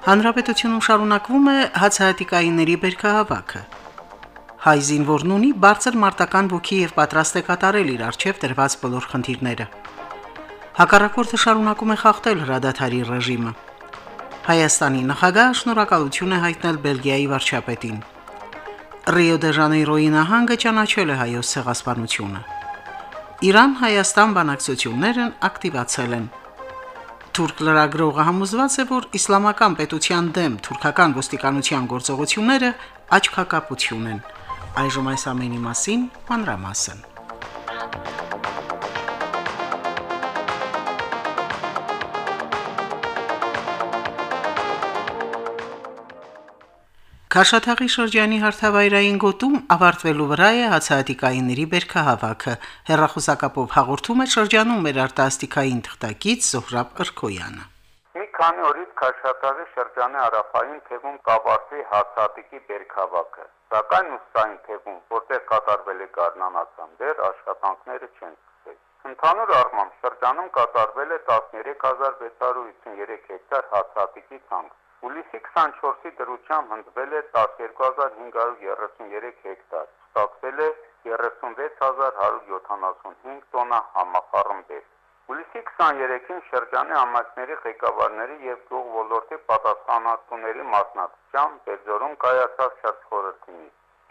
Հանրապետությունում շարունակվում է հացահատիկայինների բերքահավաքը։ Հայ զինվորն ունի բարձր մարտական ոգի եւ պատրաստ է կատարել իր արժեվ դրված բոլոր խնդիրները։ Հակառակորդը շարունակում է խախտել հրադադարի ռեժիմը։ Հայաստանի նախագահ շնորհակալություն է հայտնել Բելգիայի վարչապետին։ Ռիո դե Ժանեյրոյի նահանգը ճանաչել է հայոց ցեղասպանությունը։ Իրան-Հայաստան բանակցություններն ակտիվացել են։ Թուրք լրագրողը համոզված է, որ իսլամական պետության դեմ թուրքական ոստիկանության գործողությունները աչքակապություն են։ Այժմ այս ամենի մասին մանրամասն։ Քաշաթաղի շրջանի հարթավայրային գոտում ավարտվելու վրա է հացահատիկայինների բերքահավաքը։ Հերրախոսակապով հաղորդում է շրջանում մեր արտասթիկային թղթակից Զոհրաբ Ըրքոյանը։ Մի քանի օրից Քաշաթաղի շրջանի հարավային թևում կավարտվի հացահատիկի բերքահավաքը։ Սակայն ուսային թևում, որտեղ կատարվել է գարնանացան, դեռ աշխատանքները չեն սկսվել։ Ընդհանուր առմամբ շրջանում կատարվել է 13653 հեկտար հացահատիկի ցանք Հուլիսի 24-ի դրությամբ հնդվել է 12533 հեկտար, ստացվել է 36175 տոննա համախառն բեր։ Հուլիսի 23-ին շրջանի համայնքների ղեկավարների եւ գյուղ ոլորտի պատասխանատուների մասնակցությամբ Բերձորում կայացավ շրջխորհրդինի,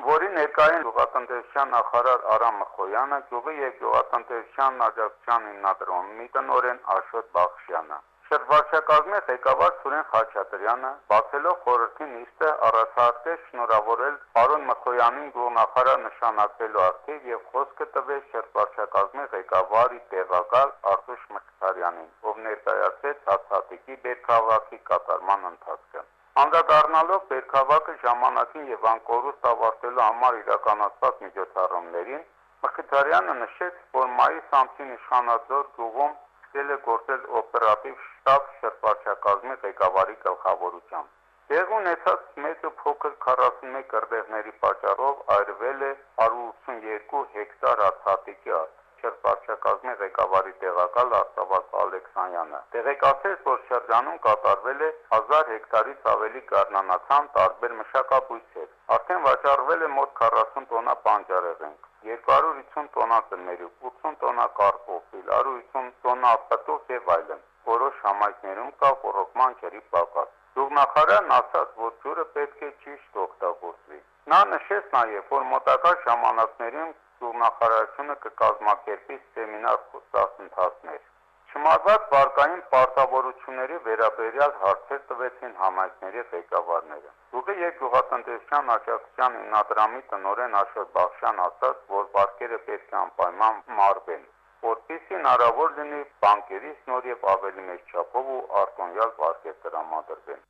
որի ներկային գյուղատնտեսության նախարար Արամ Մխոյանը, գյուղի եւ գյուղատնտեսության աջակցության հիմնադրամի տնօրեն Աշոտ Բախշյանը Շրջվարչակազմի ղեկավար Սուրեն Խաչատրյանը բացելով խորհրդի նիստը առաջարկեց շնորհավորել պարոն Մխոյանին գյուղնախարար նշանակվելու արդիվ եւ խոսքը տվեց շրջվարչակազմի ղեկավարի տեղակալ Արտուշ Մկրտարյանին, ով ներկայացրեց հացատիկի բերքավակի կատարման ընթացքը։ Անդրադառնալով Բերքավակը ժամանակին եւ անկորուստ ավարտելու համար իրականացված միջոցառումներին, Մխիթարյանը նշեց, որ մայիս ամսին իշխանաձոր գյուղում սկսել է գործել օպերատիվ շտաբ շրջակազմի ղեկավարի գլխավորությամբ։ Դեղ ունեցած մեծ ու փոքր 41 կրդեղների պատճառով այրվել է 182 հեկտար ածխատիկի արտ շրջակազմի ղեկավարի տեղակալ Արտավաս Ալեքսանյանը։ Տեղեկացրեց, որ շրջանում կատարվել է 1000 հեկտարից ավելի գարնանացան տարբեր մշակաբույսեր։ Արդեն վաճառվել է մոտ 40 տոննա պանջարեղենք, 250 տոննա ծնմերուկ, 80 տոննա կարկոֆիլ, 150 տոննա ապտոց եւ այլն։ Որոշ համայնքներում կա ռոռոկման ջրի պակաս։ Գյուղնախարարն ասաց, որ ջուրը պետք է ճիշտ օգտագործվի։ Նա նշեց նաև, որ մոտակա ժամանակներում գյուղնախարարությունը կկազմակերպի սեմինար դասընթացներ։ Չմարված վարկային պարտավորությունների վերաբերյալ հարցեր տվեցին համայնքների ղեկավարները։ Գյուղի եւ գյուղատնտեսության աջակցության հիմնադրամի տնօրեն Աշոտ Բախշյան ասաց, որ վարկերը պետք է անպայման մարվեն, որպեսզի հնարավոր լինի բանկերից նոր եւ ավելի մեծ չափով ու արտոնյալ վարկեր տրամադրվեն։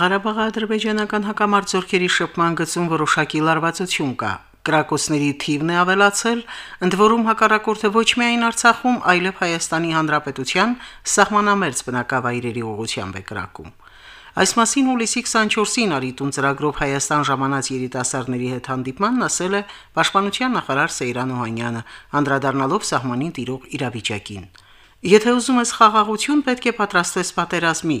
Ղարաբաղի ադրբեջանական հակամարտությունների շփման գծում որոշակի լարվածություն կա, Կրակոցների թիվն է ավելացել, ընդ որում հակառակորդը ոչ միայն Արցախում, այլև Հայաստանի Հանրապետության սահմանամերձ բնակավայրերի ուղղությամբ է կրակում։ Այս մասին հուլիսի 24-ին Արիտուն ծրագրով Հայաստան ժամանած երիտասարդների հետ հանդիպմանն ասել է Պաշտպանության նախարար Սեյրան Օհանյանը, անդրադառնալով սահմանին տիրող իրավիճակին։ Եթե ուզում ես խաղաղություն, պետք է պատրաստվես պատերազմի։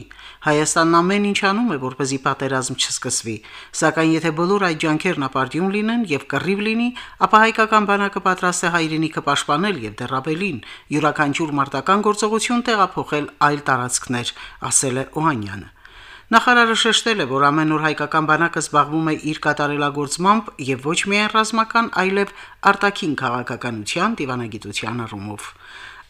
Հայաստանն ամեն ինչ անում է, որպեսզի պատերազմ չսկսվի, սակայն եթե բոլոր այդ ջանքերն ապարդյուն լինեն եւ կռիվ լինի, ապա հայկական բանակը պատրաստ է հայրենիքը պաշտպանել եւ դեռաբելին յուրաքանչյուր մարտական գործողություն տեղափոխել այլ տարածքներ, ասել է Օհանյանը։ Նախարարը շեշտել է, որ ամեն օր հայկական բանակը զբաղվում է իր կատարելագործմամբ եւ ոչ միայն ռազմական, այլև արտաքին քաղաքականության, դիվանագիտության առումով։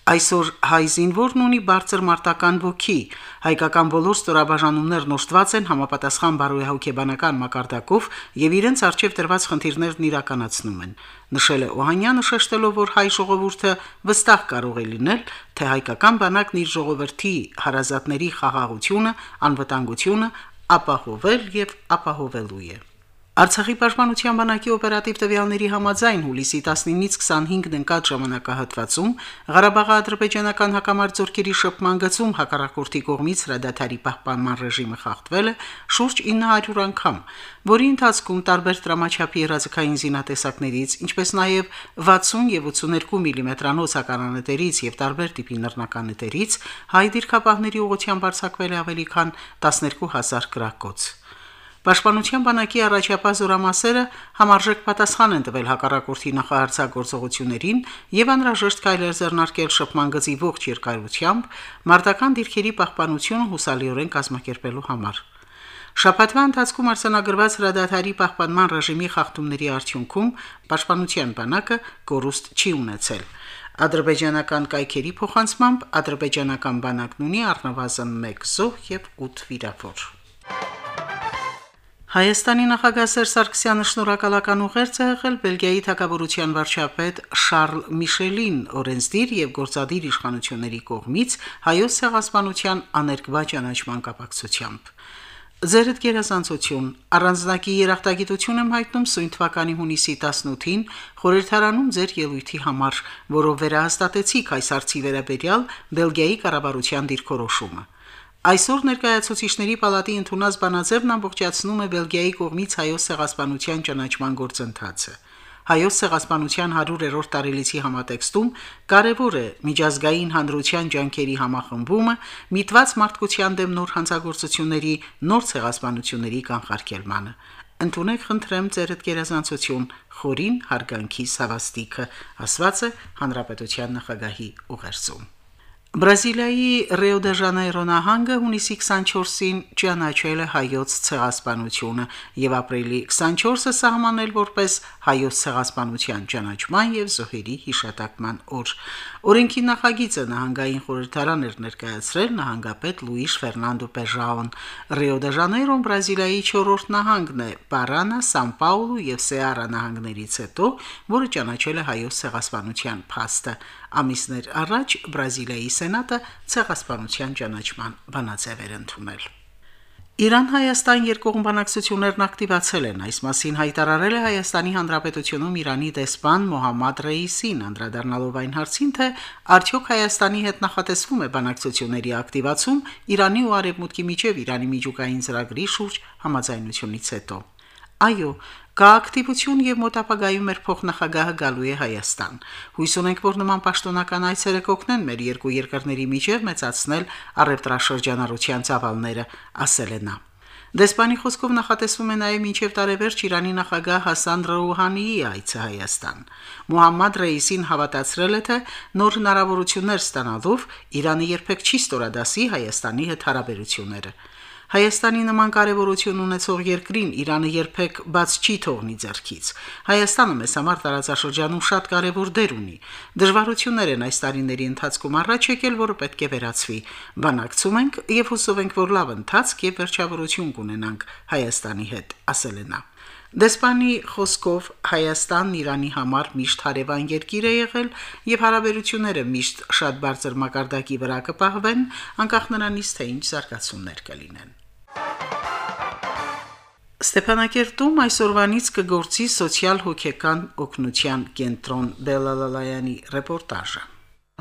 Այսօր հայ զինվորն ունի բարձր մարտական ոգի։ Հայկական բոլոր ստորաբաժանումներն օժտված են համապատասխան բարոյահոգեբանական մակարդակով եւ իրենց արժեվ դրված խնդիրներն իրականացնում են։ Նշել է Օհանյանը շեշտելով, որ հայ ժողովուրդը վստահ կարող է լինել, թե հայկական բանակն իր ժողովրդի հարազատների խաղաղությունը, անվտանգությունը ապահովել եւ ապահովելու է։ Արցախի պաշտպանության բանակի օպերատիվ տվյալների համաձայն հուլիսի 19-ից 25-ն ընկած ժամանակահատվածում Ղարաբաղի ադրբեջանական հակամարտությունների շփման գծում հակառակորդի կողմից հրադադարի պահպանման ռեժիմը խախտվել է շուրջ 900 անգամ, որի ընթացքում տարբեր դրամաչափի երազկային զինատեսակներից, ինչպես նաև 60 եւ 82 մմ-անոց հականանետերից եւ տարբեր տիպի նռնականետերից հայ դիրքապահների ուղղությամբ արձակվել է ավելի քան 12000 գրակոց։ Պաշտպանության բանակի առաջապահ զորամասերը համարժեք պատասխան են տվել հակառակորդի նախահարցագործողություններին եւ անհրաժեշտ քայլեր ձեռնարկել շփման գծի ողջ երկարությամբ մարտական դիրքերի պահպանությունը հուսալիորեն կազմակերպելու համար։ Շաբաթվա ընթացքում արսանագրված հրադադարի պահպանման ռեժիմի խախտումների արդյունքում պաշտպանության բանակը կորուստ չի ունեցել։ Ադրբեջանական կայքերի փոխանցմամբ ադրբեջանական բանակն ունի առնվազն 1 զոհ եւ 8 վիրավոր։ Հայաստանի նախագահ Սերժ Սարգսյանը շնորհակալական ուղերձ է եղել Բելգիայի թագավորության վարչապետ Շարլ Միշելին օրենսդիր եւ գործադիր իշխանությունների կողմից հայոց ցեղասպանության աներկբա ճանաչման կապակցությամբ։ Ձերդ գերազանցություն առանձնակի երախտագիտություն եմ հայտնում սույն թվականի հունիսի 18-ին խորհրդարանում ձեր ելույթի համար, որով վերահաստատեցիք այս արցի վերաբերյալ Բելգիայի կառավարության դիրքորոշումը։ Այսօր ներկայացուցիչների պալատի ընդունած բանաձևն ամբողջացնում է Բելգիայի կողմից հայոց ցեղասպանության ճանաչման գործընթացը։ Հայոց ցեղասպանության 100-րդ տարելիցի համատեքստում կարևոր է միջազգային հանրության ջանքերի համախմբումը, միտված մարդկության դեմ նոր հանցագործությունների, նոր ցեղասպանությունների կանխարգելմանը։ Ընտունեք խնդրեմ ձերդ գերազանցություն խորին հարգանքի սավաստիկը, ասված է հանրապետության նախագահի ուղերձում։ Բրազիլիայի Ռիո դե Ժանեյրո նահանգը հունիսի 24-ին ճանաչել է հայոց ցեղասպանությունը եւ ապրիլի 24-ը սահմանել որպես հայոց ցեղասպանության ճանաչման եւ զոհերի հիշատակման օր։ Օրենքի նախագիծը նահանգային խորհրդարան էր ներկայացրել նահանգապետ Լուիշ Ֆերնանդո Պեժաուն։ Ռիո դե Ժանեյրոն Բրազիլիայի 4-րդ նահանգն է, Պարանա, Սան Պաուլո եւ Սեարա նահանգներից հետո, որը ճանաչել է հայոց ցեղասպանության փաստը։ Ամիսներ առաջ Բրազիլիայի Սենատը ցեղասպանության ճանաչման բանաձև էր ընդունել։ Իրան-Հայաստան երկկողմ բանակցություններն ակտիվացել են։ Այս մասին հայտարարել է Հայաստանի Հանրապետությունում Իրանի դեսպան Մոհամմադ Ռեյիսին, անդրադառնալով այն հարցին, թե արդյոք Հայաստանի հետ նախատեսվում է բանակցությունների ակտիվացում Իրանի ու Արևմուտքի միջև Իրանի միջուկային ծրագրի շուրջ համաձայնությունից հետո։ Այո, Կա ակտիվություն եւ մոտ ապագայում մեր փոխնախագահը գալու է Հայաստան։ Հույս ունենք, որ նման պաշտոնական այցերը կօգնեն մեր երկու երկրների միջև մեծացնել առևտրաշրջանառության ծավալները, ասել է նա։ Դեսպանի խոսքով նախատեսվում է նաև մինչև տարեվերջ Իրանի նախագահ Հասան Ռոուհանիի այցը Հայաստան։ Մուհամմադ Ռեյիսին հավատացրել է, թե նոր հնարավորություններ ստանալով Իրանը երբեք չի ստորադասի Հայաստանի հետ հարաբերությունները։ Հայաստանի նման կարևորություն ունեցող երկրին Իրանը երբեք բաց չի թողնի ձեռքից։ Հայաստանը մեզ համար տարածաշրջանում շատ կարևոր դեր ունի։ Դժվարություններ են այս տարիների ընթացքում առաջ եկել, որը պետք է վերացվի։ Բանակցում ենք եւ հուսով ենք, որ լավ ընթացք եւ վերջավորություն կունենանք Հայաստանի հետ, ասել է նա։ Դեսպանի խոսքով Հայաստանն Իրանի համար միշտ հարևան երկիր է եղել եւ հարաբերությունները միշտ շատ բարձր մակարդակի վրա կպահվեն, անկախ նրանից թե ինչ զարգացումներ կլինեն։ Ստեփանակերտում այսօրվանից կգործի սոցիալ-հոգեկան օգնության կենտրոն Բելալալայանի ռեպորտաժը։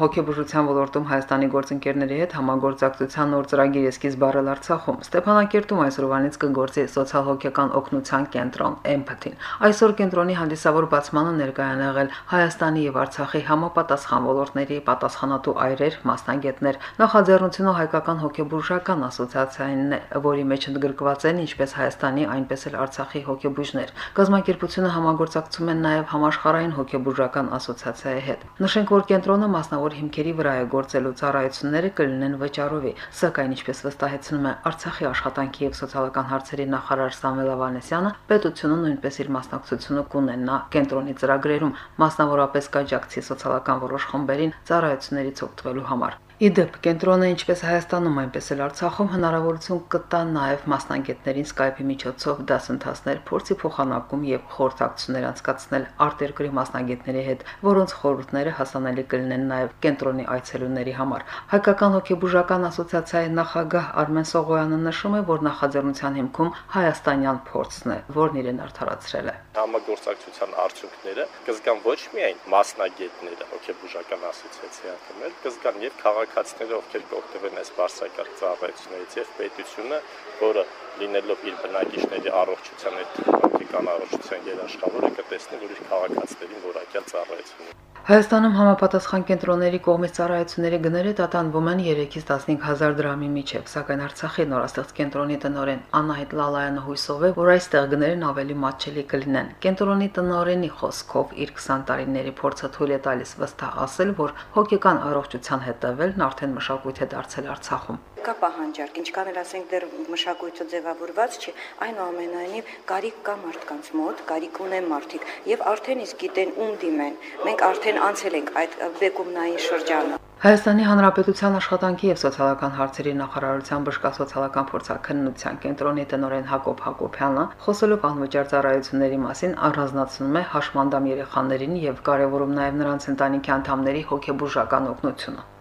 Հոգեբուժության ոլորտում Հայաստանի գործընկերների հետ համագործակցության նոր ծրագիր սկիզբ առել Արցախում։ Ստեփանակերտում այսօրվանից կգործի սոցիալ-հոգեկան օգնության կենտրոն Empathy-ն։ Այսօր կենտրոնի հանդիսավոր բացմանը ներկայ են եղել Հայաստանի եւ Արցախի համապատասխան ոլորտների պատասխանատու այրեր, մասնագետներ։ Նախաձեռնությունը հայկական հոգեբուժական ասոցիացիային է, որի մեջ ընդգրկված են ինչպես Հայաստանի, այնպես էլ Արցախի հոգեբուժներ։ Գազམ་ակերպությունը համագործակցում են նաեւ համաշխարհային հոգեբուժական ասոցիացիայի հետ։ Նշենք, որ կենտրոնը մասնավոր որ հիմքերի վրա է գործելու ծառայությունները կլինեն վճարովի, սակայն ինչպես վստահեցնում է Արցախի աշխատանքի եւ սոցիալական հարցերի նախարար Սամվել Ավանեսյանը, պետությունը նույնպես իր մասնակցությունը կունենա կենտրոնի ծրագրերում, մասնավորապես կաջակցի սոցիալական որոշ խմբերին ծառայություններից օգտվելու համար։ Իդեպ կենտրոնը ինչպես Հայաստանում, այնպես էլ Արցախում հնարավորություն կտա նաև մասնագետներին Skype-ի միջոցով դասընթացներ, փորձի փոխանակում եւ խորհրդակցություններ անցկացնել արտերկրի մասնագետների հետ, որոնց խորհուրդները հասանելի կլինեն նաև կենտրոնի այցելուների համար։ Հայկական հոգեբուժական ասոցիացիայի նախագահ Արմեն Սողոյանը նշում է, որ նախաձեռնության հիմքում հայաստանյան փորձն է, որն իրեն արդարացրել է։ Համագործակցության արդյունքները կզգան ոչ միայն մասնագետները հոգեբուժական ասոցիացիայի անդամներ, կզգան եւ քաղաք քաղաքացիները, ովքեր կօգտվեն այս բարձրակարգ ծառայություններից եւ պետությունը, որը լինելով իր բնակիչների առողջության հետ հոգեկան առողջության երաշխավորը կտեսնի, որ իր քաղաքացիներին որակյալ ծառայություն Հայաստանում համապատասխան կենտրոնների կողմից ծառայությունների գները տատանվում են 3-ից 15000 դրամի միջև, սակայն Արցախի նորաստեղծ կենտրոնի տնօրեն Անահիտ Լալայանը հույսով է, որ այստեղ գներն ավելի մատչելի կլինեն։ Կենտրոնի տնօրենի խոսքով իր 20 տարիների փորձը թույլ է տալիս վստահ ասել, որ հոգեկան առողջության հետևելն արդեն մշակույթ է դարձել Արցախում կա պահանջարկ, ինչքան էլ ասենք դեռ մշակույթը ձևավորված չի, այնուամենայնիվ կարիք կա մարդկանց մոտ, կարիք ունեն մարդիկ եւ արդեն իսկ գիտեն ում դիմեն։ Մենք արդեն անցել ենք այդ բեկումնային շրջանը։ Հայաստանի Հանրապետության աշխատանքի եւ սոցիալական հարցերի նախարարության բժշկասոցիալական փորձաքննության կենտրոնի տնօրեն Հակոբ Հակոբյանը խոսելով անվճար ծառայությունների մասին առանձնացնում է հաշմանդամ երեխաներին եւ կարևորում նաեւ նրանց ընտանիքի անդամների հոգեբուժական օգնությունը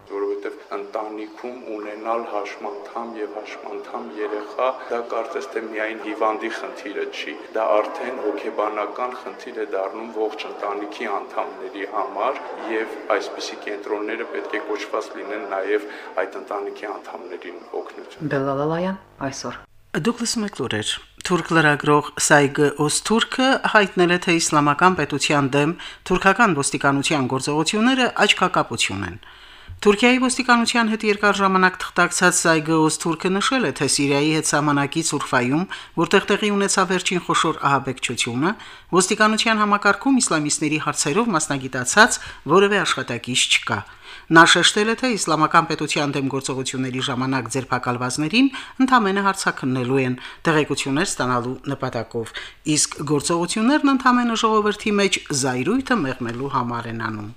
ունենալ հաշմանդամ եւ հաշմանդամ երեխա, դա կարծես թե միայն հիվանդի խնդիրը չի, դա արդեն հոգեբանական խնդիր է դառնում ողջ ընտանիքի անդամների համար եւ այսպիսի կենտրոնները պետք է կոչված լինեն նաեւ այդ ընտանիքի անդամներին օգնություն։ Բելալալայան այսօր Դուկլաս Մեկլուրեր Թուրք լրագրող Սայգը Օսթուրքը հայտնել է, թե իսլամական պետության դեմ թուրքական ոստիկանության գործողությունները աչքակապություն են։ Թուրքիայի ոստիկանության հետ երկար ժամանակ թղթակցած Սայգոս Թուրքը նշել է, թե Սիրիայի հետ սահմանակից Ուրֆայում, որտեղ տեղի ունեցավ վերջին խոշոր ահաբեկչությունը, ոստիկանության համակարգում իսլամիստների հարցերով մասնագիտացած որևէ աշխատակից չկա։ Նա շեշտել է, թե իսլամական պետության դեմ գործողությունների ժամանակ ձերբակալվածներին ընդամենը հարցակնելու են տեղեկություններ ստանալու նպատակով, իսկ գործողություններն ընդամենը ժողովրդի մեջ զայրույթը մեղմելու համար են անում։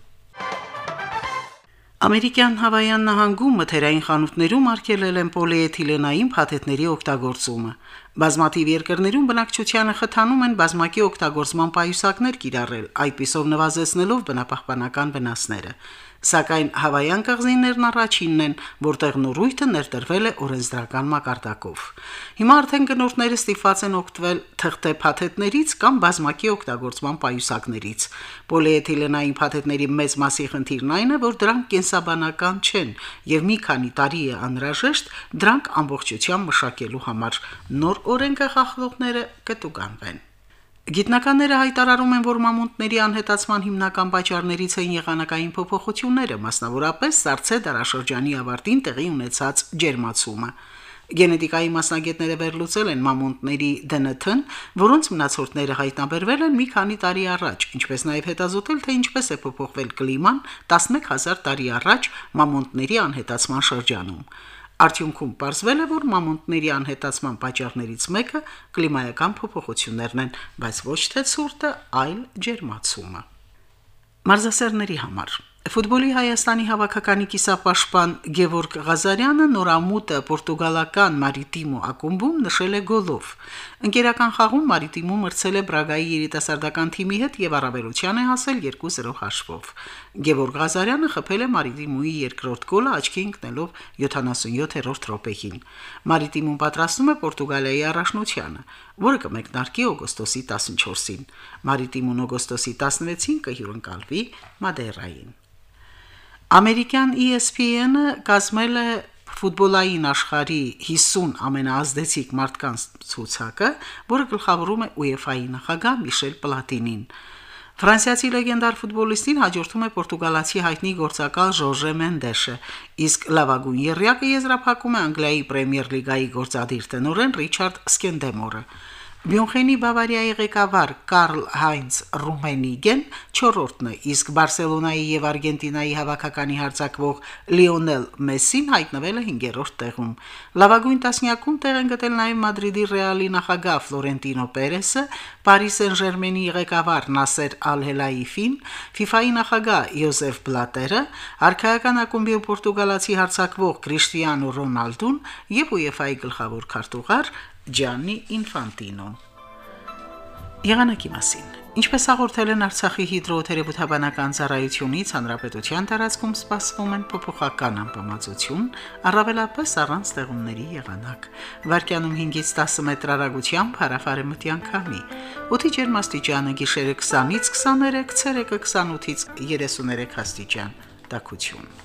Ամերիկյան Հավայան նահանգում մթերային խանութներում արգելել են պոլիէթիլենային փաթեթների օգտագործումը։ Բազմաթիվ երկրներում բնակչությանը խթանում են բազմակի օգտագործման պայուսակներ կիրառել, այդպիսով նվազեցնելով բնապահպանական վնասները սակայն հավայան կղզիներն առաջինն են, որտեղ նորույթը ներդրվել է օրենսդրական մակարդակով։ Հիմա արդեն գնորդները ստիպված են օգտվել թղթե փաթեթներից կամ բազմակի օգտագործման պայուսակներից։ Պոլիէթիլենային փաթեթների մեծ մասի խնդիրն այն է, որ դրանք կենսաբանական չեն եւ մի քանի տարի է անհրաժեշտ դրանք ամբողջությամբ մշակելու համար։ Նոր օրենքը խախտողները կտուգանվեն։ Գիտնականները հայտարարում են, որ մամոնտների անհետացման հիմնական պատճառներից են եղանակային փոփոխությունները, մասնավորապես Սարցե դարաշրջանի ավարտին տեղի ունեցած ջերմացումը։ Գենետիկայի մասնագետները վերլուծել են մամոնտների ԴՆԹ-ն, որոնց մնացորդները հայտնաբերվել են մի քանի տարի առաջ, ինչպես նաև հետազոտել, թե ինչպես է փոփոխվել կլիման 11000 տարի առաջ մամոնտների անհետացման շրջանում։ Արդյունքում ողջվել է, որ մամոնտների անհետացման պատճառներից մեկը կլիմայական փոփոխություններն են, բայց ոչ թե ցուրտը, այլ ջերմացումը։ Մարզասերների համար. Ֆուտբոլի Հայաստանի հավաքականի կիսապաշտպան Գևորգ Ղազարյանը նորամուտը պորտուգալական Մարիտիմո ակումբում նշել է գոլով։ Ընկերական խաղում Մարիտիմը մրցել է Բրագայի երիտասարդական թիմի հետ եւ առավելության է հասել 2-0 հաշվով։ Գևորգ Ղազարյանը խփել է Մարիտիմուի երկրորդ գոլը աչքի ընկնելով 77-րդ րոպեին։ Մարիտիմուն պատրաստում է Պորտուգալիայի առաջնությանը, որը կմեկնարկի օգոստոսի 14-ին։ Մարիտիմուն օգոստոսի 16-ին կհյուրընկալվի Մադերային։ Ամերիկյան ESPN-ը կազմել է ֆուտբոլային աշխարհի 50 ամենաազդեցիկ մարդկանց ցուցակը, որը գլխավորում է UEFA-ի նախագահ Միշել Պլատինին։ Ֆրանսիացի լեգենդար ֆուտբոլիստին հաջորդում է պորտուգալացի հայտնի գործակալ Ժորժե Մենդեշը, իսկ լավագույն երրյակը եզրափակում է Անգլիայի Պրեմիեր լիգայի գործադիր տնօրեն Ռիչարդ Սկենդեմորը։ Մյունխենի Բավարիայի ղեկավար Կարլ Հայնց Ռումենիգեն 4-րդն է, իսկ Բարսելոնայի եւ Արգենտինայի հավաքականի հարձակվող Լիոնել Մեսին հայտնվել է 5-րդ տեղում։ Լավագույն տասնյակում տեղ են գտել նաեւ Մադրիդի Ռեալի նախագահ Ֆլորենտինո Պերեսը, Փարիս Սեն-Ժերմենի ղեկավար Նասեր Ալ-Հելայիֆին, FIFA-ի նախագահ Յոզեֆ Բլատերը, արքայական ակումբի պորտուգալացի հարձակվող Կրիշտիանո Ռոնալդուն եւ UEFA-ի գլխավոր քարտուղար Ջաննի Ինֆանտինո։ Եղանակի մասին. Ինչպես հաղորդել են Արցախի հիդրոթերապևտաբանական ծառայությունից, հանրապետության տարածքում սպասվում են փոփոխական ամպամածություն, առավելապես առանց ձեղումների եղանակ։ Վարկյանում 5-ից 10 մետր հեռագությամբ հարավարեմտյան քամի։ Օդի ջերմաստիճանը գիշերը 20-ից 23, ցերեկը 28-ից 33 աստիճան։ Տակություն։